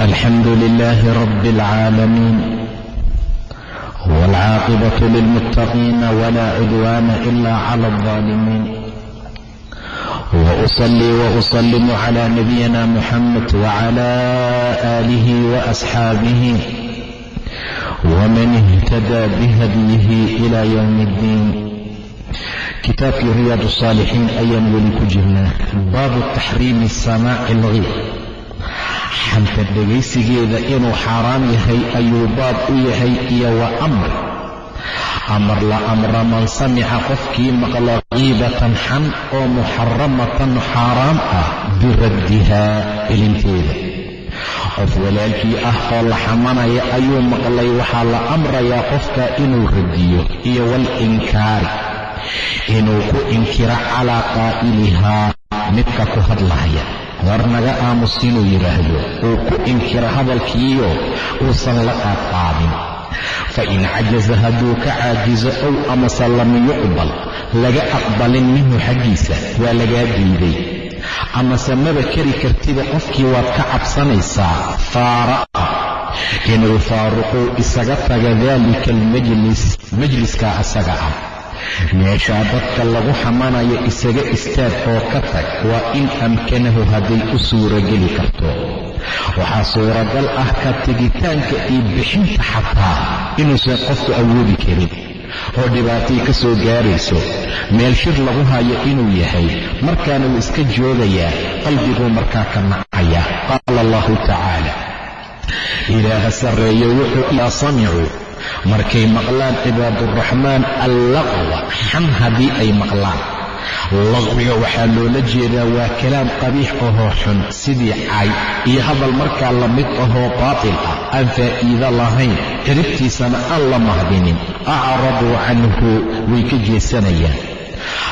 الحمد لله رب العالمين والعاقبة للمتقين ولا عدوان إلا على الظالمين وأصلي وأسلم على نبينا محمد وعلى آله وأصحابه ومن اهتدى بهديه إلى يوم الدين kitaabkii riyaad الصاalixiin ayaan weli ku jirnaa baabu taxriimi samaaci اlghiib xanta dhegaysigeeda inuu xaaraam yahay ayuu baab u yahay iyo wa amr. Amar la amra man samica qofkii maqla kiibatan xan oo muxaramatan xaaraam ah biraddihaa elinteeda qof walaalkii ah oo la xamanaya ayuu maqlay waxaa la amrayaa qofka inuu radiyo iyo walinkaari inuu ku inkiro calaa qaa'ilihaa midka ku hadlahaya war naga aamus inuu yidhaahdo uu ku inkiro hadalkiiyo uusan la qaadqaadin. Fa in cajaza hadduu ka caajizo ow amase lam yuqbal laga aqbalin minhu xaggiisa waa lagaa diiday amase maba keri kartida qofkii waad ka cabsanaysaa faara'a inuu faaruquu isaga taga daalika almajlis majliskaa asaga ah meeshaa dadka lagu xamanayo isaga istaag oo ka tag waa in amkanahu hadday u suurageli karto. Waxaa suuragal ah ka tegitaanka iyo bixinta xataa inuusan qofku awoodi karin. Oo dhibaatay ka soo gaarayso meel shir lagu hayo inuu yahay markaana wuu iska joogayaa qalbiguu markaa ka nacaya qaala allahu tacaala. Ilaaha sarreeyo wuxuu idaa samicuu markay maqlaan cibaaduraxmaan allaqwa. Xam haddii ay maqlaan. Laqwiga waxaa loola jeedaa waa kalaam qabiix ahoo xun sidii cay iyo hadal markaa la mid ahoo baatil ah. Aan faa'iido lahayn ciribtiisana aan la mahdinin acraduu canhu way ka jeesanayaan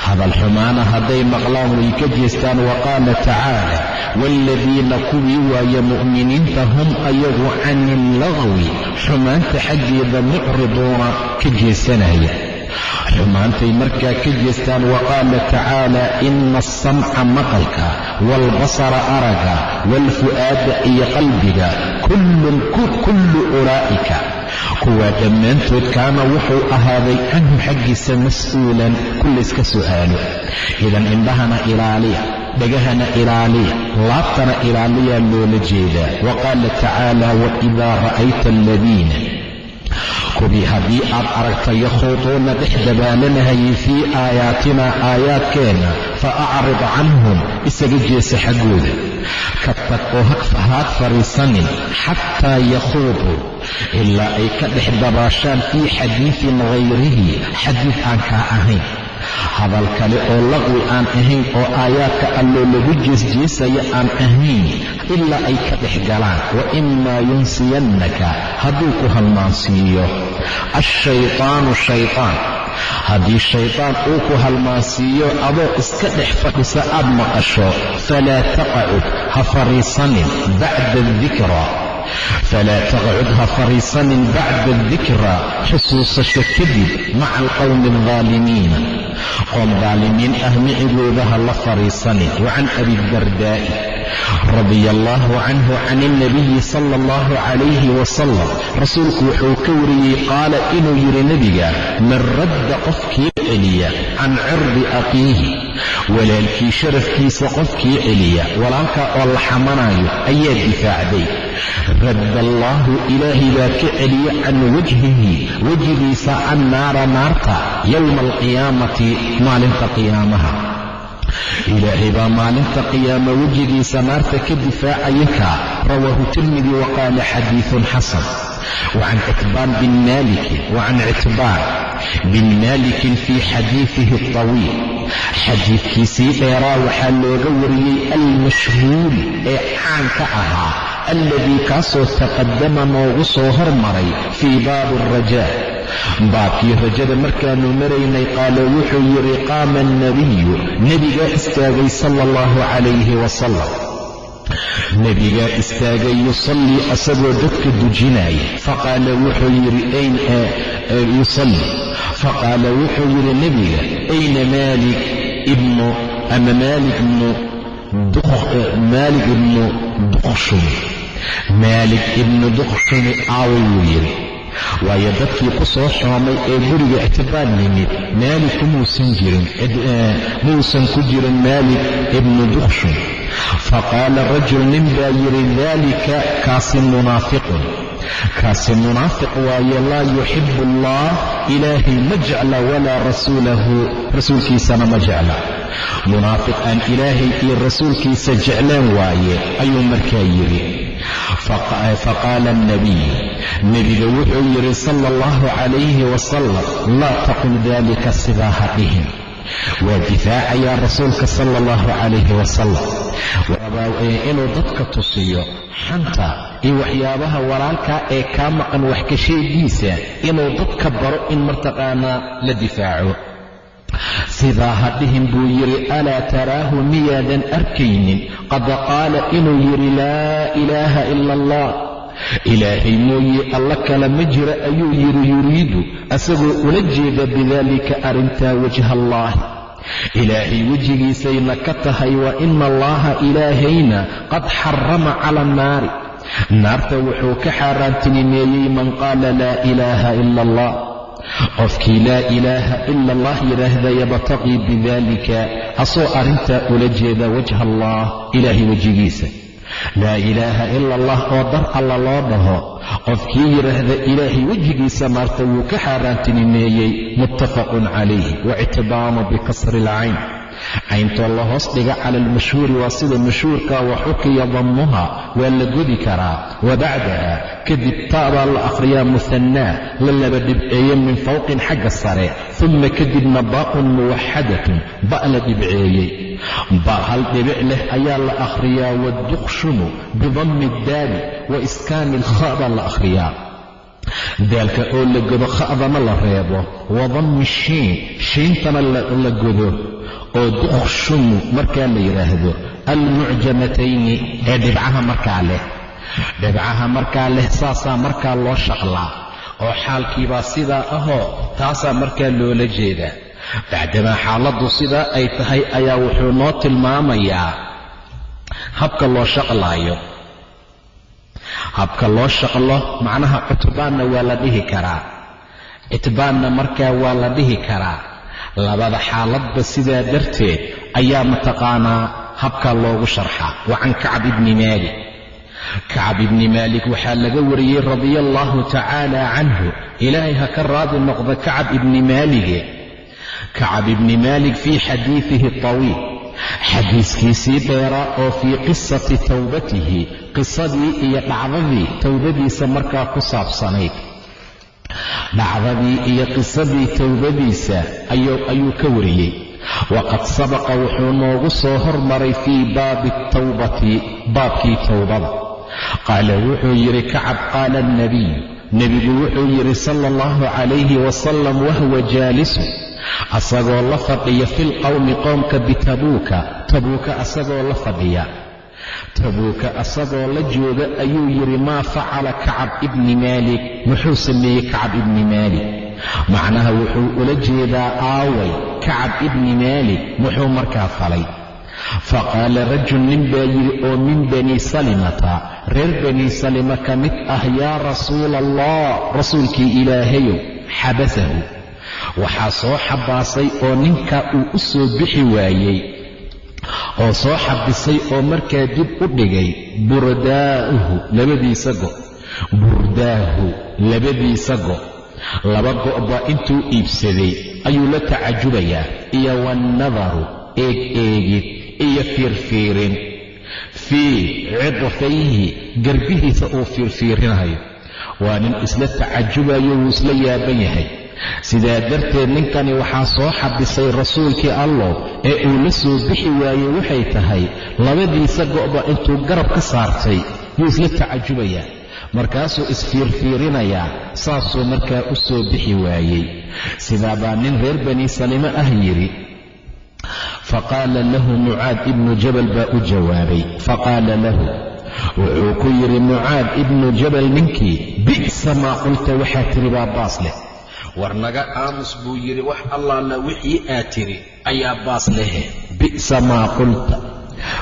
hadal xumaana hadday maqlaan way ka jeestaan wa qaala tacaala waaladiina kuwii waaye mu'miniinta hum ayagu cani illaqwi xumaanta xaggeeda mucriduuna ka jeesanaya xumaantay markaa ka jeestaan wa qaala tacaala ina asamca maqalka waalbasara araga waalfu'aada iyo qalbiga kullu ulaa'ika. Kuwaa dhammaantood kaana wuxuu ahaaday canhu xaggiisa mas'uulan kullayska su'aalo. Idan indhahana ilaaliya dhegahana ilaaliya laabtana ilaaliyaa loola jeedaa. Wa qaala tacaala waidaa ra'ayta aladiina kuwii haddii aad aragta yakhuuduuna dhex dabaalanahayay fii aayaatinaa aayaadkeenna fa acrid canhum isaga jeesa xaggooda. Ka tag oo haad fadhiisanin xataa yakhuuduu ilaa ay ka dhex dabaashaan fii xadiidin hayrihi xadiid aan kaa ahayn hadal kale oo laqwi aan ahayn oo aayaadka alloo lagu jeesjeesaya aan ahayn ilaa ay ka dhex galaan. Wa imaa yunsiyannaka hadduu ku halmaansiiyo. Ashaytaanu shaytaan. Haddii shaytaan uu ku halmaansiiyo adoo iska dhex fadhisa aad maqasho. Falaa taqacud ha fadhiisanin bacda adikra falaa taqcud ha fadhiisanin bacda adikra xusuusasho kadib maca alqowmi aldaalimiina qoom daalimiin ah micigooda ha la fadhiisanin wa can abidardaa'i radia allaahu canhu can ilnabiyi sala allahu calayhi wasalam rasuulku wuxuu ka wariyey qaala inuu yidhi nebiga man radda qofkii celiya can cirdi aqiihi walaalkii sharafkiisa qofkii celiya walaalkaa oo la xamanaayo ayaa difaacday. Radda allaahu ilaahay baa ka celiya can wajhihi wejigiisa annaara naarta yowma alqiyaamati maalinta qiyaamaha ilaahay baa maalinta qiyaama wejigiisa naarta ka difaacaya kaa rawaahu tirmidi wa qaala xadiidun xasan. Wacan citbaan bin maalikin wacan citbaan bin maalikin fii xadiidihi altawiil xadiidkiisii dheeraa waxaa looga wariyey almashhuuri ee caanka ahaa alladii kaasoo taqadama noogu soo hormaray fii baabi alrajaa baabkii rajada markaannu maraynay qaala wuxuu yidhi qaama alnabiyu nebigaa istaagay sala allahu calayhi wasalam nebigaa istaagay yusallii asagoo dadka dujinaya. Faqaala wuxuu yidhi ayn yusalli. Faqaala wuxuu yidhi nebiga ayna maalik ibnu ama maalik ibnu maalik ibnu duqshumi. Maalik ibnu duqshumi aaway wuu yidhi waayo dadkii ku soo xoomay ee guriga ictibaal yimid maalik muusan jirin muusan ku jirin maalik ibnu duqshum faqaala rajul nin baa yidhi daalika kaasi munaafiqun. Kaasi munaafiq waaye laa yuxibu allah ilaahay ma jecla walaa rasuulahu. Rasuulkiisana ma jecla. Munaafiq aan ilaahay iyo rasuulkiisa jeclaan waaye ayuu markaa yidhi faqaala alnabiy nebiga wuxuu yidhi sala allahu calayhi wasalam laa taqul dalika sidaa ha dhihin waa difaacayaa rasuulka sala allahu calayhi wasalam inuu dadka tusiyo xanta iyo waxyaabaha walaalkaa ee kaa maqan wax ka sheegiisa inuu dadka baro in martaqaanaa la difaaco sidaa ha dhihin buu yidhi alaa taraahu miyaadan arkaynin? Qad qaala inuu yidhi laa ilaaha ila allah ilaahay mooye alla kale ma jira ayuu yidhi yuriidu asagoo ula jeeda bidaalika arrintaa wajha allaahi ilaahay wejigiisayna ka tahay wa ina allaha ilaahayna qad xarama cala annaari. Naarta wuxuu ka xaaraantinimeeyey man qaala laa ilaaha ila allah qofkii laa ilaaha ila allah yidhaahda yabtaqii bidalika asoo arrintaa ula jeeda wajha allah ilaahay wejigiisa. Laa ilaaha ila allah oo dar alla loo dhaho qofkii yidhaahda ilaahay wejigiisa naarta wuu ka xaaraantinimeeyey muttafaqun calayh waictibaamu bikasri alcayn cayntoo la hoos dhiga cala almashhuuri waa sida mashhuurka wa xukiya dammuha waa la godi karaa wa bacdaha kadib taabaa la akhriyaa muhannaa la laba dhibceeye min fawqin xagga sare uma kadibna baa'un muwaxadatun ba' la dhibceeyey. Ba hal dhibic leh ayaa la akhriyaa waduqshumu bidammi daali wa iskaani ilkha baa la akhriyaa. Daalka oo la godo kha'dana la reebo wa dammi shiin shiintana la godo oo duqshumu markaa la yidhaahdo almucjamatayni ee dhibcaha markaa leh. Dhibcaha markaa leh saasaa markaa loo shaqlaa oo xaalkiibaa sidaa ahoo taasaa markaa loola jeedaa. Bacdamaa xaaladdu sidaa ay tahay ayaa wuxuu noo tilmaamayaa habka loo shaqlaayo. Habka loo shaqlo macnaha cutbaanna waa la dhihi karaa. Citbaanna markaa waa la dhihi karaa labada xaaladba sidaa darteed ayaa mataqaanaa habkaa loogu sharxaa wa can kacb ibni maalik. Kacab ibni maalik waxaa laga wariyey radia allaahu tacaala canhu. Ilaahay ha ka raadi noqda kacab ibni maalige. Kacab ibni maalik fii xadiidihi tawiil. Xadiiskiisii dheeraa oo fii qisati towbatihi qisadii iyo dhacdadii towbadiisa markaa ku saabsanayd dhacdadii iyo qisadii towbadiisa ayuu ka wariyey. Waqad sabaqa wuxuu noogu soo hormaray fii baabi tawbati baabkii towbada qaala wuxuu yidhi kacab qaala alnabiy nebigu wuxuu yidhi sala allahu calayhi wasalam wahwa jaalisu. Asagoo la fadhiya filqowmi qowmka bitabuuka tabuuka asagoo la fadhiya tabuuka asagoo la jooga ayuu yidhi maa facala kacab ibni maalik? Muxuu sameeyey kacab ibni maalik. Macnaha wuxuu ula jeedaa aaway kacab ibni maalik. Muxuu markaa falay. Faqaala rajul nin baa yidhi oo min bani salimata reer bani salima ka mid ah yaa rasuula allah rasuulkii ilaahayow xabasahu. Waxaa soo xabaasay oo ninkaa uu u soo bixi waayey oo soo xabisay oo markaa dib u dhigay burdaa'uhu labadiisa go. Burdaahu labadiisa go. Laba go' baa intuu iibsaday ayuu la tacajubayaa iyo wannadaru eeg eegid iyo fiirfiirin. Fii cidfayhi garbihiisa uu fiirfiirinayo. Waa nin isla tacajubayo wuu isla yaaban yahay sidaa darteed ninkani waxaa soo xabisay rasuulkii allow ee uu la soo bixi waayey waxay tahay labadiisa go'ba intuu garab ka saartay yuu isla tacajubayaa. Markaasuu isfiirfiirinayaa saasuu markaa u soo bixi waayey. Sidaa baa nin reer bani salime ah yidhi faqaala lahu mucaad ibnu jabal baa u jawaabay. Faqaala lahu wuxuu ku yidhi mucaad ibnu jabal ninkii bi'sa maa qulta waxaa tiri baa baas leh war naga aamus buu yidhi wax allaala wixii aad tiri ayaa baas lehe bi'sa maa qulta.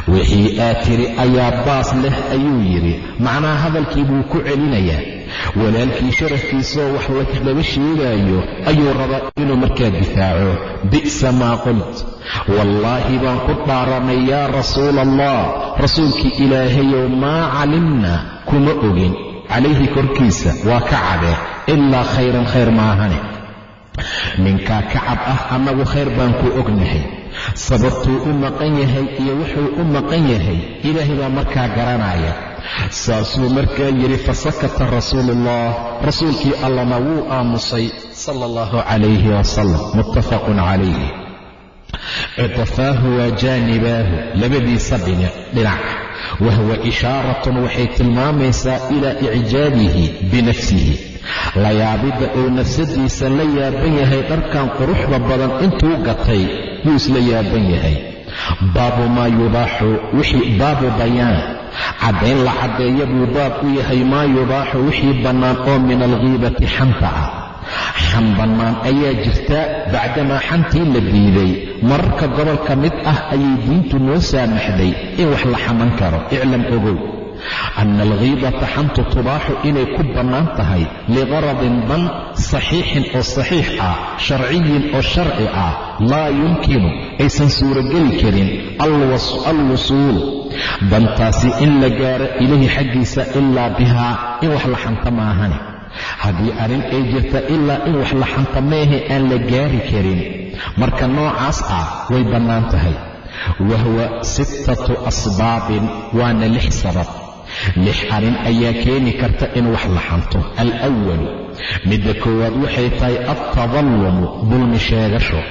Wixii aad tiri ayaa baas leh ayuu yidhi. Macnaha hadalkii buu ku celinayaa. Walaalkii sharafkiisaoo wax laga sheegaayo ayuu rabaa inuu markaa difaaco. Bi'sa maa qult. Wallaahi baan ku dhaaranay yaa rasuula allah rasuulkii ilaahayow maa calimna kuma ogin. Calayhi korkiisa waa ka cabe ilaa khayran khayr maahane ninkaa kacab ah annagu khayr baan ku ognahay. Sababtuu u maqan yahay iyo wuxuu u maqan yahay ilaahay baa markaa garanaya saasuu markaa yidhi fasakata rasuuluullah rasuulkii allana wuu aamusay sala allahu calayhi wasalam muttafaqun calayhi cidafaahu waa jaanibaahu labadiisa dhinac wahuwa ishaaratun waxay tilmaamaysaa ilaa icjaabihi binafsihi layaabidda uu nafsadiisa la yaaban yahay dharkan quruxda badan intuu gatay yuu isla yaaban yahay. Baabu maa yubaaxu wixii baabu bayaan. Caddayn la caddeeya buu baab u yahay maa yubaaxu wixii bannaan oo min alghiibati xanta ah. Xan bannaan ayaa jirta bacdamaa xantii la diiday mararka gobol ka mid ah ayay diintu noo saamaxday in wax la xaman karo. Iclam ogow ana alghiibata xantu tubaaxu inay ku bannaan tahay liqaradin dan saxiixin oo saxiix ah sharciyin oo sharci ah laa yumkinu aysan suurogeli karin alwusuul dantaasi in la gaaro ilahi xaggiisa ilaa bihaa in wax la xanta maahane haddii arrin ay jirta ilaa in wax la xanta meehe aan la gaari karin marka noocaas ah way bannaan tahay wahuwa sittatu asbaabin waana lix sabab lix arrin ayaa keeni karta in wax la xanto. Alwalu midda koowaad waxay tahay altadallumu dulmi sheegasho.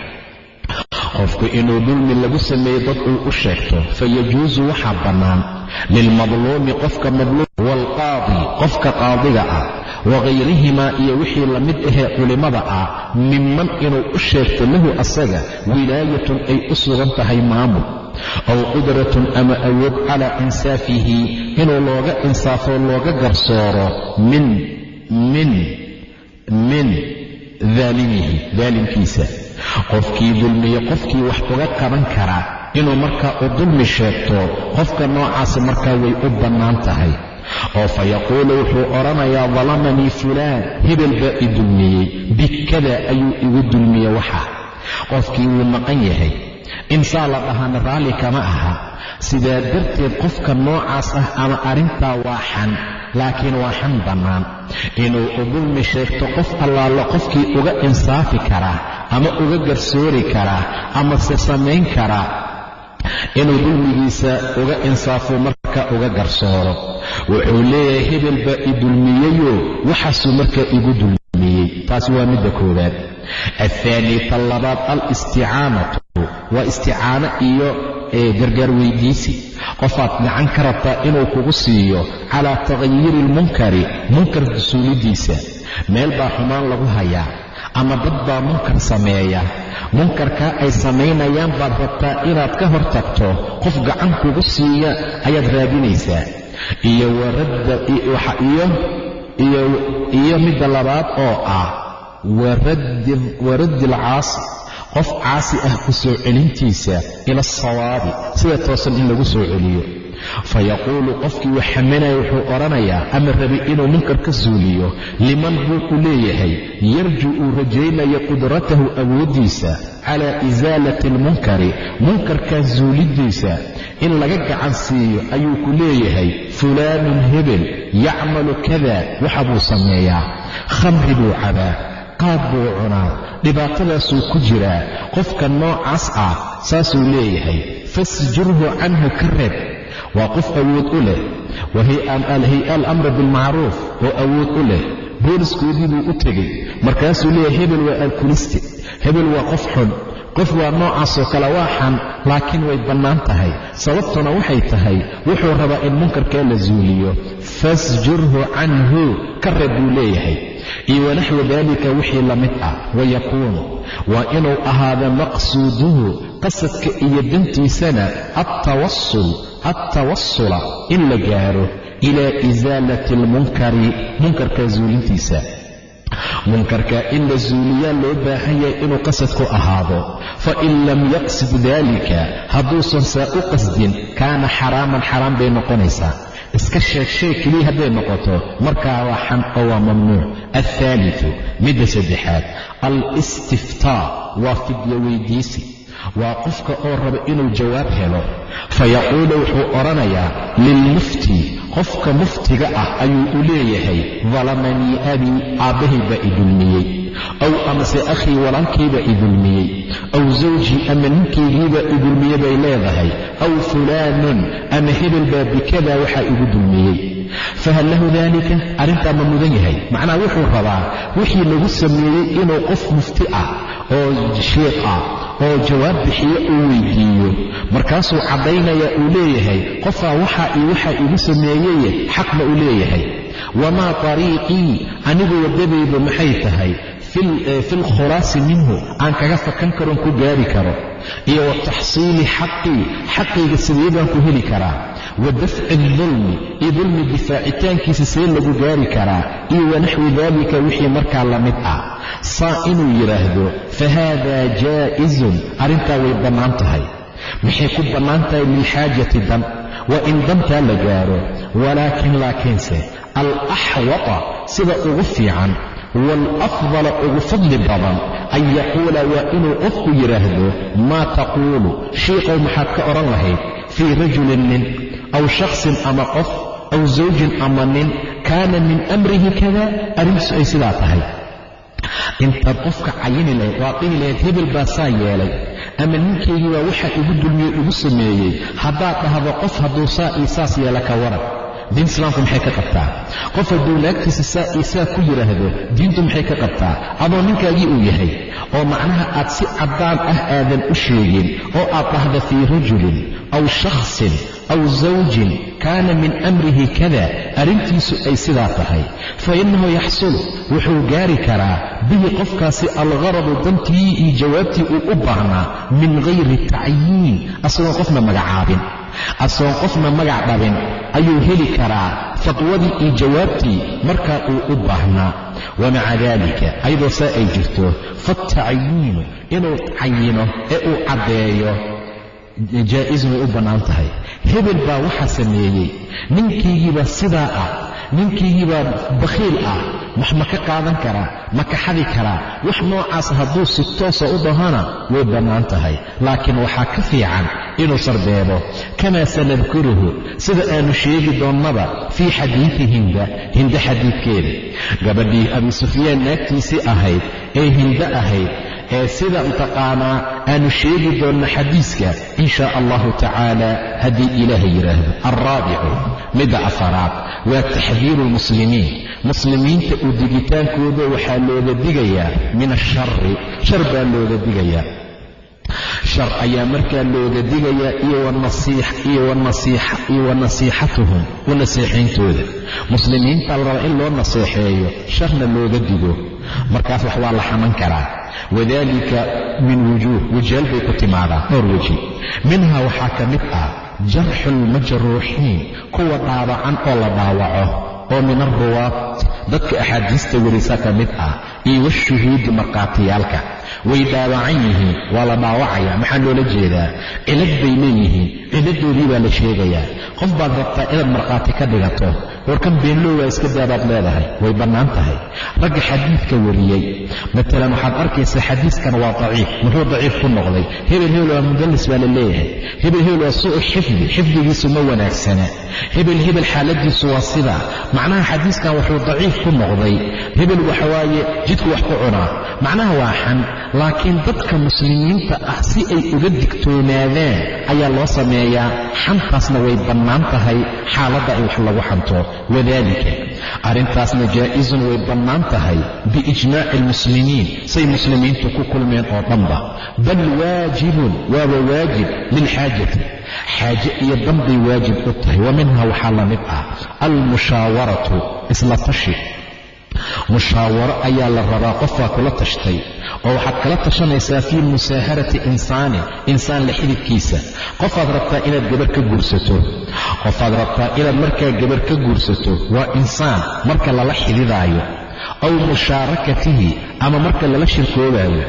Qofku inuu dulmi lagu sameeyo dad uu u sheegto fayajuusu waxaa bannaan lilmadluumi qofka madluum waalqaadi qofka qaadiga ah wagayrihimaa iyo wixii la mid ahee culimmada ah minman inuu u sheegto lahu asaga wilaayatun ay u sugan tahay maamul aw qudratun ama awood calaa insaafihi inuu looga insaafoo looga garsooro min min min daalimihi daalimkiisa. Qofkii dulmiye qofkii wax uga qaban karaa inuu markaa u dulmi sheegto qofka noocaasi markaa way u bannaan tahay. Oo fa yaquulu wuxuu odhanayaa dalamanii fulaan hebel baa i dulmiyey bikada ayuu igu dulmiye waxa. Qofkii wuu maqan yahay insaa la dhahaana raalli kama aha. Sidaa darteed qofka noocaas ah ama arrintaa waa xan laakiin waa xan bannaan. Inuu u dulmi sheegto qof allaallo qofkii uga insaafi karaa ama uga garsoori karaa ama se samayn karaa inuu dulmigiisa uga insaafo marka uga garsooro. Wuxuu leeyahay hebel baa i dulmiyeyo waxaasuu markaa igu dulmiyey. Taasi waa midda koowaad. Athaani ta labaad waa isticaano iyo gargaar weydiisi. Qofaad gacan ka rabtaa inuu kugu siiyo calaa takhayiri ilmunkari munkar suulidiisa meel baa xumaan lagu hayaa ama dad baa munkar sameeya. Munkarkaa ay samaynayaan baad rabtaa inaad ka hor tagto qof gacan kugu siiya ayaad raadinaysaa. Iyo iyo midda labaad oo ah waraddi alcaasi qof caasi ah ku soo celintiisa ila asawaabi sida toosan in lagu soo celiyo. Fa yaquulu qofkii wax xamanaya wuxuu odhanayaa ama rabi inuu munkar ka suuliyo liman buu ku leeyahay? Yarju uu rajaynaya qudratahu awooddiisa calaa isaalati almunkari munkarkaa suulidiisa in laga gacan siiyo ayuu ku leeyahay fulaanun hebel yacmalu kada waxa buu sameeyaa. Khamri buu cabaa qaad buu cunaa. Dhibaatadaasuu ku jiraa qofka noocaas ah saasuu leeyahay. Fasjurhu canhu ka reeb waa qof awood u leh. Hay'a alamra bilmacruuf oo awood u leh booliskoodii buu u tegey. Markaasuu leeyahay hebel waa alkuliste hebel waa qof xun qof waa noocaasoo kale waa xan laakiin way bannaan tahay. Sababtuna waxay tahay wuxuu rabaa in munkarkaa la zuuliyo. Fasjurhu canhu ka reeb buu leeyahay. Iyo wanaxwu daalika wixii la mid ah wayakuunu waa inuu ahaado maqsuuduhu qasadka iyo dantiisana attawasul attawasula in la gaaro ilaa isaalati almunkari munkarka zuulintiisa munkarka in la zuuliyaa loo baahan yahay inuu qasadku ahaado fa in lam yaqsid daalika hadduusan saa u qasdin kaana xaraaman xaraam bay noqonaysaa iska sheeg shay keliya hadday noqoto markaa waa xan waa mamnuuc alhaalitu midda saddexaad al-istiftaa waa fidyo weydiisi waa qofka oo raba inuu jawaab helo fayaquulu wuxuu odhanayaa lilmufti qofka muftiga ah ayuu u leeyahay dalamanii abii aabbahay baa i dulmiyey aw amase akhii walaalkaybaa i dulmiyey aw zawjii ama ninkaygiibaa i bay leedahay aw fulaanun ama hebel baa bikada waxaa igu dulmiyey fahal lahu daalika arrintaa ma mudan yahay macnaha wuxuu rabaa wixii lagu sameeyey inuu qof mufti ah oo shiiq ah oo jawaab bixiyo uu weydiiyo markaasuu caddaynaya uu leeyahay qofaa waxaa iyo waxaa igu sameeyeye xaq ma uu leeyahay. Wamaa tariiqii? Anigu waddadaydu maxay tahay? Fi lkhulaasi minhu aan kaga fakan karoon ku gaari karo. Iyo wa taxsiili xaqii xaqayga sidee baan ku heli karaa. Wa dafci dulmi iyo dulmi difaacitaankiisa see lagu gaari karaa. Iyo wanaxwi daalika wixii markaa la mid ah. Saa inuu yidhaahdo fa haadaa jaa'izun arrintaa way bannaan tahay maxay ku bannaan tahay lilxaajati dan waa in dantaa la gaaro. Walaakin laakiinse alaxwata sida ugu fiican waalafdala ugu fadli badan an yaquula waa inuu qofku yidhaahdo maa taquulu? Shiikow maxaad ka odhan lahayd fii rajulin nin aw shaksin ama qof aw zawjin ama nin kaana min amrihi kada arrintiisu ay sidaa tahay intaad qofka cayini lahayd waad dhihi lahayd hebel baa saa yeelay. Ama ninkaygii baa waxaa igu dulmiyo igu sameeyey. Haddaad dhahdo qof hadduu saa ii saas yeela ka waran diinta islaamku maxay ka qabtaa? Qof hadduu naagtiisa saa ku yidhaahdo diintu maxay ka qabtaa? Adoo ninkaagii uu yahay oo macnaha aad si caddaan ah aadan u sheegin oo aad dhahda fii rajulin aw shakhsin aw zawjin kaana min amrihi kada arrintiisu ay sidaa tahay. Fa innahu yaxsulu wuxuu gaari karaa bihi qofkaasi algaradu dantii iyo jawaabtii uu u baahnaa min hayri tacyiin asagoon qofna magacaabin asagoon qofna magac dhabin ayuu heli karaa fatwadii iyo jawaabtii markaa uu u baahnaa wamaca daalika ayadoo saa ay jirto faatacyiinu inuu cayino ee uu caddeeyo jaa'izun way u bannaan tahay hebel baa waxaa sameeyey. Ninkaygiibaa sidaa ah ninkaygiibaa bakhiil ah wax ma ka qaadan karaa ma ka xadi karaa wax noocaas hadduu si toosa u dhahona way bannaan tahay. Laakiin waxaa ka fiican inuu sarbeebo. Kamaa sanadkuruhu sida aanu sheegi doonnaba fii xadiidi hinda hinda xadiidkeeda. Gabadhii abi sufyaan naagtiisii ahayd ee hinda ahayd ee sida mtaqaanaa aanu sheegi doonno xadiiska in shaa allahu tacaala haddii ilaaha yidhaahdo alraabicu midda afaraad waa taxdiiru lmuslimiin muslimiinta u digitaankooda waxaa looga digayaa min ashari shar baa looga digayaa. Shar ayaa markaa looga digayaa iyo wa nasiixatuhum u naseexayntooda muslimiinta la rabaa in loo naseexeeyo sharna looga digo. Markaas wax waa la xaman karaa wadalika min wujuuh wajaal bay ku timaadaa dhowr weji minhaa waxaa ka mid ah jarxu lmajruuxiin kuwa dhaawacan oo la dhaawaco oo min alruwaat dadka axaadiista warisa ka mid ah iyo washuhuudi markhaatiyaalka way dhaawacan yihiin waa la dhaawacaya maxaa loola jeedaa? Cilad bay leeyihiin ciladoodii baa la sheegayaa. Qof baad rabtaa inaad markhaati ka dhigato warkan beenlowaa iska daabaad leedahay way bannaan tahay. Ragga xadiidka wariyey matalan waxaad arkaysaa xadiiskan waa daciif muxuu daciif ku noqday? Hebel hebel waa mudallis baa la leeyahay. Hebel hebel waa su'u xifdi xifdigiisu ma wanaagsana hebel hebel xaaladiisu waa sidaa. Macnaha xadiiskan wuxuu daciif ku noqday. Hebel waxawaaye jidku wax ku cunaa macnaha waa xan laakiin dadka muslimiinta ah si ay uga digtoonaadaan ayaa loo sameeyaa. Xantaasna way bannaan tahay xaaladda in wax lagu xanto. Wadaalika arrintaasna jaa'isun way bannaan tahay biijmaaci almuslimiin say muslimiintu ku kulmeen oo dhanba bal waajibun waaba waajib lilxaajati xaaje iyo danbay waajib u tahay. Wa minha waxaa la mid ah almushaawaratu isla tashi mushaawaro ayaa la rabaa qofbaa kula tashtay oo waxaad kala tashanaysaa fii musaaharati insaanin insaan la xididkiisa. Qofaad rabtaa inaad gabar ka guursato qofaad rabtaa inaad markaa gabar ka guursato waa insaan marka lala xididaayo. Aw mushaarakatihi ama marka lala shirkoobaayo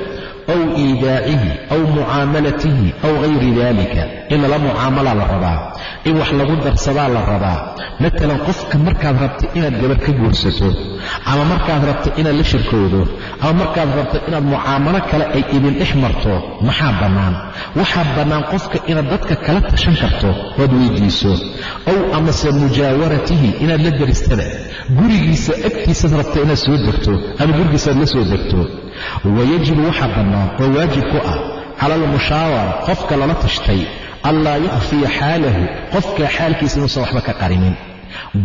aw iidaacihi aw mucaamalatihi aw hayri dalika in lala mucaamalaa la rabaa. In wax lagu darsadaa la rabaa. Matalan qofka markaad rabto inaad gabar ka guursato ama markaad rabto inaad la shirkoodo ama markaad rabto inaad mucaamalo kale ay idin dhex marto maxaa bannaan? Waxaa bannaan qofka inaad dadka kala tashan karto oad weydiiso. Ow amase mujaawaratihi inaad la daristada gurigiisa agtiisaad rabta inaad soo degto ama gurigiisaad la soo degto wayajibu waxaa bannaan oo waajib ku ah cala almushaawara qofka lala tashtay anlaa yukhfiya xaalahu qofka xaalkiisa inuusan waxba ka qarinin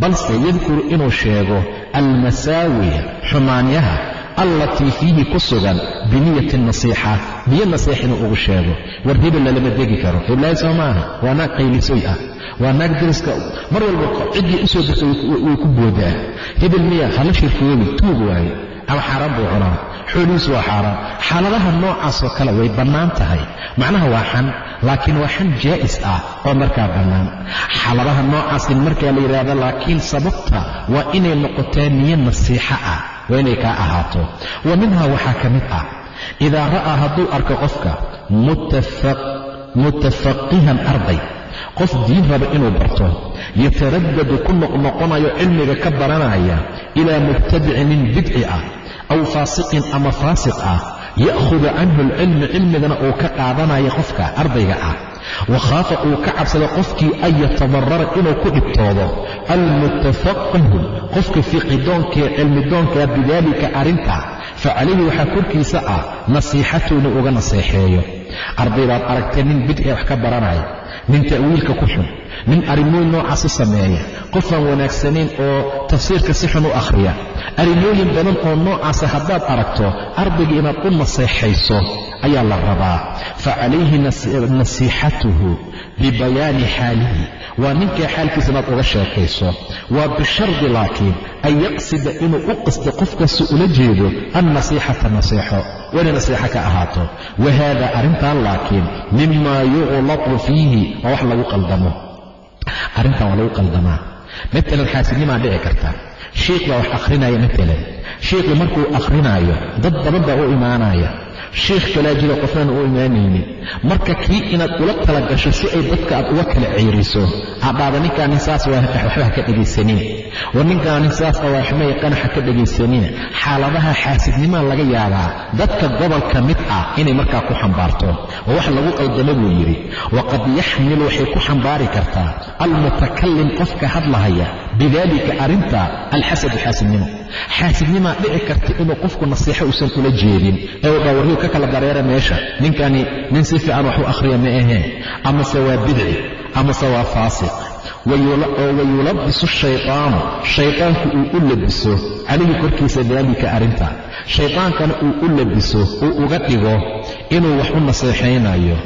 balse yadkuru inuu sheego almasaawiya xumaanyaha allatii fiihi ku sugan biniyati nasiixa niyo nasiix inuu ugu sheego war hebel lalama degi karo heblaayo soo maaha waa naag qaylisoy ah waa naag dariska mar walba ciddii u soo degta way ku boodaa hebel miya hala shirkoobi tuug waaye ama xaaraan buu cunaa xoolihiisu waa xaaraan. Xaaladaha noocaasoo kale way bannaan tahay. Macnaha waa xan laakiin waa xan jaa'is ah oo markaa bannaan. Xaaladaha noocaasin markaa la yidhaahdo laakiin sababta waa inay noqotaa niyo nasiixa ah waa inay kaa ahaato. Wa minhaa waxaa ka mid ah idaa ra'aa hadduu arko qofka mutafaqihan arday qof diin raba inuu barto yataradadu ku noqnoqonayo cilmiga ka baranaya ilaa mubtadicin nin bidci ah aw faasiqin ama faasiq ah ya'khudu canhu alcilmi cilmigana uu ka qaadanayo qofka ardayga ah. Wakhaafa uu ka cabsado qofkii an yatadarara inuu ku dhibtoodo. Almutafaqihu qofka fiqidoonkaee cilmidoonkaa bidaalika arrinta fa calayhi waxaa korkiisa ah nasiixatu inuu uga naseexeeyo. Arday baad aragtee nin bidci wax ka baranaya nin ta'wiilka ku xun nin arrimooyin noocaas u sameeya qofaan wanaagsanayn oo tafsiirka si xun u akhriya. Arrimooyin badan oo noocaasa haddaad aragto ardayga inaad u naseexayso ayaa la rabaa. Fa calayhi nasiixatuhu bibayaani xaalihi. Waa ninkaa xaalkiisa inaad uga sheekayso. Waa bishardi laakiin an yaqsida inuu u qasdo qofkaasu ula jeedo annasiixata naseexo wayna nasiixo ka ahaato. Wa haada arrintan laakiin mima yuqlaqu fiihi. Waa wax lagu qaldamo. Arrintan waa lagu qaldamaa. Matalan xaasidnimaa dhici karta. Shiikh baa wax akhrinaya matalan shiikhii markuu akhrinaayo dad badan baa u imaanaya shiikh kalaa jiro qofnaan u imaanaynin marka kii inaad ula tala gasho si ay dadka aad uga kala ciiriso adhaada ninkaanin saas waxba ha ka dhegaysanina war ninkaanin saas waxma yaqaan ha ka dhegaysanina xaaladaha xaasidnimaa laga yaabaa dadka gobolka mid ah inay markaa ku xambaarto. Waa wax lagu qaldamo buu yidhi. Waqad yaxmilu waxay ku xambaari kartaa almutakalim qofka hadlahaya bidaalika arrinta alxasadu xaasidnimo. Xaasidnimaa dhici karta inuu qofku nasiixo uusan ula jeedin ee u dhawarriyu ka kala dareera meesha. Ninkani nin si fiican wax u akhriya ma aheen. Amase waa bidci amase waa faasiq. Oo wayulabisu shaytaanu. Shaytaanku uu u labiso. Calayhi korkiisa daalika arrinta. Shaytaankana uu u labiso uu uga dhigo inuu wax u naseexaynayo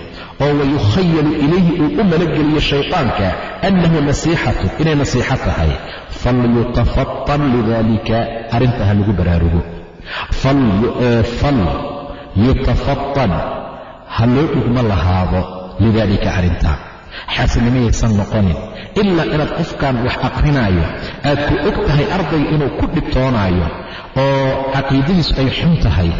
oo wayukhayalu ilayhi uu u malageliyo shaytaanka annahu nasiixatu inay nasiixo tahay. Falyutafatan lidaalika arrinta ha lagu baraarugo. Fal yutafatan ha loo dhugmo lahaado lidaalika arrinta xaasidnimayaysan noqonin ilaa inaad qofkan wax aqrinaayo aad ku og tahay ardayga inuu ku dhibtoonaayo oo caqiidadiisu ay xun tahay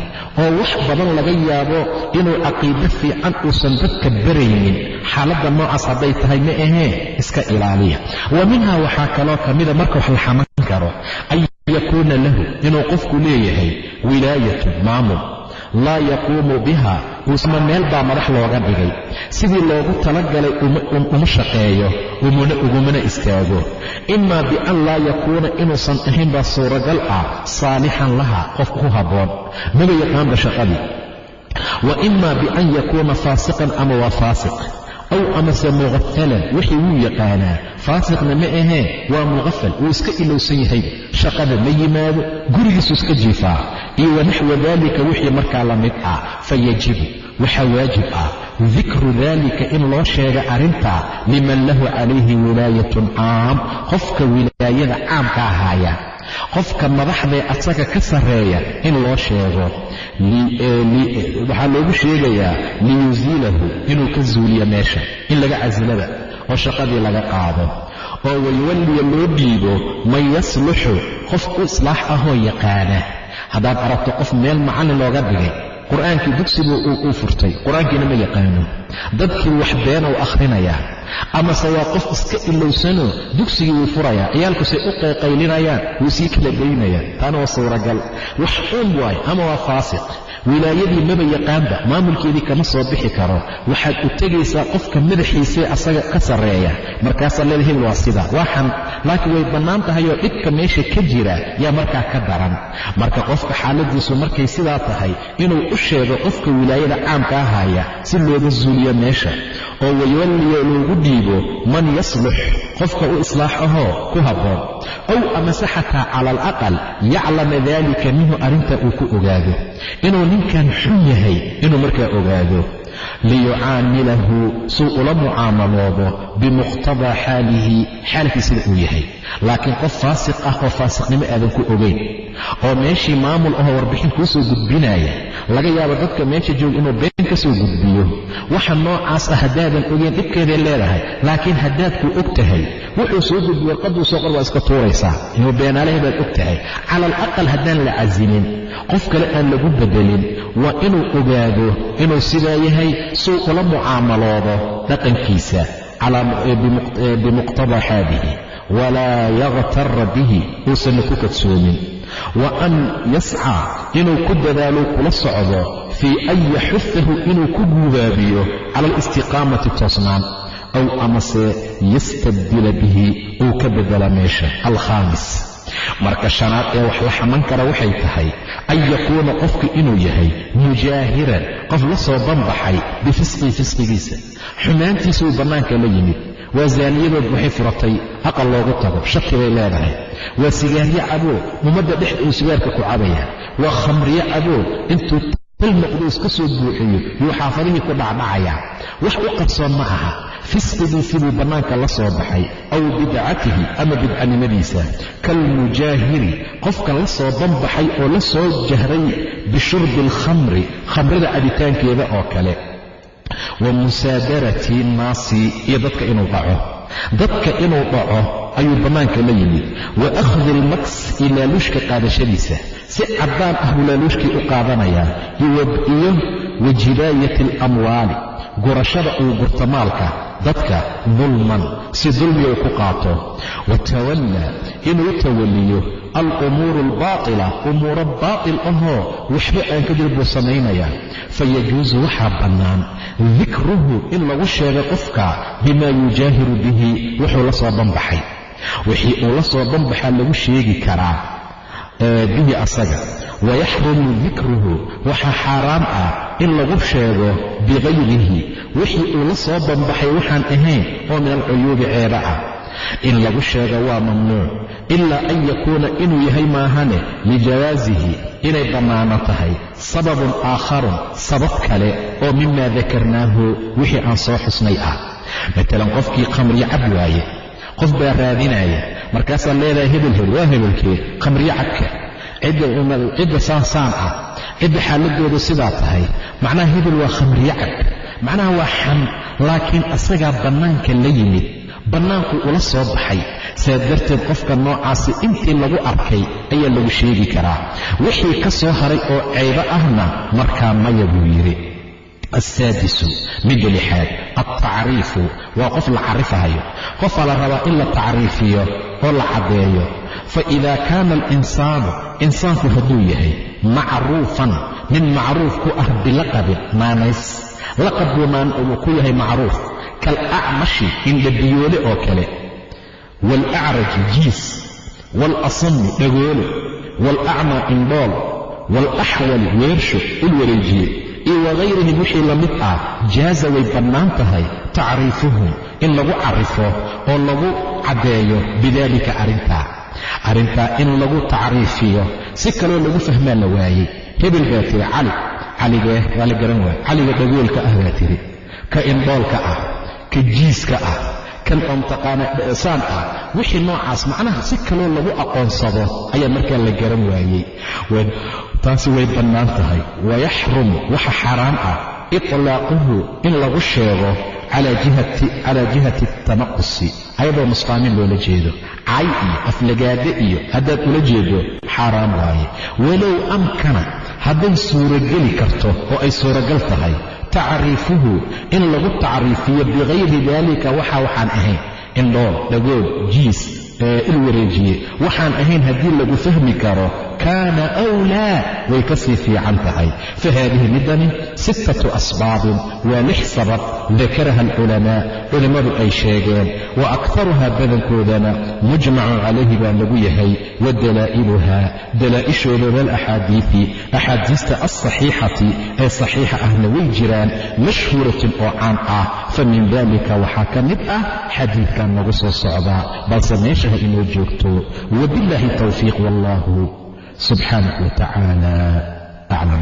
oo wax badan laga yaabo inuu caqiido fiican uusan dadka baraynin xaaladda noocaas hadday tahay ma ahee iska ilaaliya wa minhaa waxaa kaloo ka mida marka wax la xaman karo an yakuuna lahu inuu qofku leeyahay wilaayatu maamul laa yaquumu biha uusma meel baa madax looga dhigay. Sidii loogu talagalay uma shaqeeyo ugumana istaago. Imaa bian laa yakuuna inuusan ahayn baa suuragal ah saalixan laha qof ku habboon. Maba yaqaanba shaqadii wa imaa bian yakuuna faasiqan ama waa faasiq aw amase muqafalan wixii wuu yaqaanaa faasiqna ma ahee waa muqafal wuu iska ilowsan yahay shaqada ma yimaado gurigiisu iska jiifaa iyo wanaxwa daalika wixii markaa la mid ah fayajibu waxaa waajib ah dikru daalika in loo sheega arrintaa liman lahu calayhi wilaayatun caam qofka wilaayada caamka ahaaya qofka madaxdee asaga ka sarreeya in loo sheego waxaa loogu sheegayaa liyusiilahu inuu ka zuuliyo meesha in laga casilada oo shaqadii laga qaado oo wayuwalliya loo dhiibo man yasluxu qof u islaax ahoo yaqaana. Haddaad aragto qof meel macallin looga dhigay qur'aankii dugsigu uu furtay qur'aankiina ma yaqaano dadkii wax beena u akhrinayaa amase waa qof iska ilowsanoo dugsigii wuu furayaa ciyaalkusay u qayqaylinayaan wuu sii kala daynayaa taana waa suuragal. Wax uun waay ama waa faasiq. Wilaayadii maba yaqaanba maamulkeedii kama soo bixi karo. Waxaad u tegaysaa qofka madaxiisee asaga ka sarreeya. Markaasaa leeda waa sida. Waxan laakiin way bannaan tahay dhibka meesha ka jira yaa markaa ka daran. Marka qofka xaaladiisu markay sidaa tahay inuu u sheego qofka wilaayada caamka ahaya si looga zuuliyo meesha oo wayuwalliya loogu dhiibo man yaslux qofka u islaax ahoo ku habboon. Ow amase xataa cala alaqal yaclama daalika minhu arrinta uu ku ogaado. Inuu ninkan xun yahay inuu markaa ogaado. Liyucaamilahu suu ula mucaamaloodo bimuqtadaa xaalihi xaalkii sida uu yahay. Laakiin qof faasiq ah oo faasiqnimo aadan ku ogayn oo meeshii maamul ahoo warbixin kuu soo gudbinaya laga yaabo dadka meesha jooga inuu been ka gudbiyo. Waxa noocaas ah haddaadan ogeyn dhibkeeday leedahay laakiin haddaad ku og tahay wuxuu soo gudbiyo warqadduu soo qor waa iska tuuraysaa. Inuu beenaalahay baad og tahay. Cala alaqal haddaan la casinin qof kale aan lagu bedelin waa inuu ogaado inuu sidaa yahay suu ula mucaamaloodo dhaqankiisa. Bimuqtadaa xaadihi walaa yakhtara bihi uusanna ku kadsoomin. Wa an yascaa inuu ku dadaalo kula socdo fii an yaxufahu inuu ku guubaabiyo cala alistiqaamati toosnaan aw amase yastabdila bihi uu ka bedela meesha. Alkhaamis. Marka shanaad ee wax la xaman kara waxay tahay an yakuuna qofku inuu yahay mujaahiran qof la soo banbaxay bifisqii fisqigiisa. Xumaantiisuu bannaanka la yimid. Waa zaaniyadood waxay furatay aqal loogu tago shaki bay leedahay. Waa sigaaryo caboo ummadda dhexda uu sigaarka ku cabaya. Waa khamriyo caboo intuu tal noqduu iska soo buuxiyo yuu xaafadihii ku dhacdhacayaa wax u qabsoon ma aha. Fisqigiisii buu bannaanka la soo baxay aw bidcatihi ama bidcanimadiisa. Kalmujaahiri qofka la soo banbaxay oo la soo jahray bishurbi alkhamri khamrida cabitaankeeda oo kale. Wa musaadarati nnaasi iyo dadka inuu dhaco. Dadka inuu dhaco ayuu bannaanka la yimid. Wa akhdi almaks iyo laaluushka qaadashadiisa si caddaan ah buu laaluushkii u qaadanayaa iyo wa jibaayati alamwaali gurashada uu gurto maalka dadka dulman si dulmiga uu ku qaato wa tawallaa inuu tawalliyo alumuuru albaatila umuuro baatil ahoo waxba aan ka jir buu samaynayaa fayajuusu waxaa bannaan dikruhu in lagu sheego qofka bimaa yujaahiru bihi wuxuu la soo banbaxay wixii uu la soo banbaxaa lagu sheegi karaa bihi asaga. Wayaxrumu dikruhu waxaa xaaraam ah in lagu sheego bikayrihi wixii uu la soo banbaxay waxaan ahayn oo min alcuyuubi ceeba ah in lagu sheego waa mamnuuc. Ilaa an yakuuna inuu yahay maahane lijawaasihi inay bannaano tahay. Sababun aakharun sabab kale oo mimaa dakarnaahu wixii aan soo xusnay ah. Matalan qofkii khamriyo cab waaye qof baa raadinaya markaasaad leedahay hebel hel waa hebelkee khamriyo cabka cidda saansaan ah. Cidda xaaladoodu sidaa tahay. Macnaha hebel waa khamriyo cab macnaha waa xan. Laakiin asagaa bannaanka la yimid. Bannaankuu ula soo baxay. Saa darteed qofka noocaasi intii lagu arkay ayaa lagu sheegi karaa. Wixii ka soo haray oo caybo ahna markaa maya buu yidhi alsaadisu midda lixaad altacriifu waa qof la carifahayo qofaa la rabaa in la tacriifiyo oo la caddeeyo. fa idaa kaana alinsaanu insaanku hadduu yahay macruufan nin macruuf ku ah bilaqabin naanays laqab buu ku yahay macruuf kalacmashi indhabiyoole oo kale waalacraji jiis waalasami dhagoole waalacmaa indhool waalaxwali weersho wareejiye iyo wakayrihim wixii la mid ah jaaza way bannaan tahay tacriifuhum in lagu carifo oo lagu caddeeyo bidaalika arrintaa arrintaa in lagu tacriifiyo si kaloo lagu fahmaa la waayey hebel baa tiri cali caligee waa la garan waaya caliga dhagoolka ah baa tiri. Ka indhoolka ah ka jiiska ah kan oo mutaqaana saan ah wixii noocaas macnaha si kaloo lagu aqoonsado ayaa markaa la garan waayey. Taasi way bannaan tahay. Wayaxrum waxa xaaraan ah itlaaquhu in lagu sheego calaa jihati tanaqusi. Ayadoo nusqaamin loola jeedo cay iyo aflagaade iyo haddaad ula jeedo xaaraan waaye. Walow amkana hadday suurogeli karto oo ay suuragal tahay tacriifuhu in lagu tacriifiyo bikayri daalika waxa waxaan ahayn indhool dhagood jiis il wareejiye. Waxaan ahayn haddii lagu fahmi karo kaana wlaa way ka sii fiican tahay. Fa haadihi midani sittatu asbaabin waa lix sabab dakaraha alculamaa culimmadu ay sheegeen. Wa aktaruhaa badankoodana mujmacun calayhi baa lagu yahay wa dalaa'iluha dalaa'ishoodana alaxaadiidi axaadiista alsaxiixati ee saxiixa ahna way jiraan mashhuuratin oo caan ah. Fa min dalika waxaa ka mid ah xadiidkan nagu soo socdaa balse noloshaha inoo joogto wabillaahi towfiiq wallaahu subxaanahu wa aclam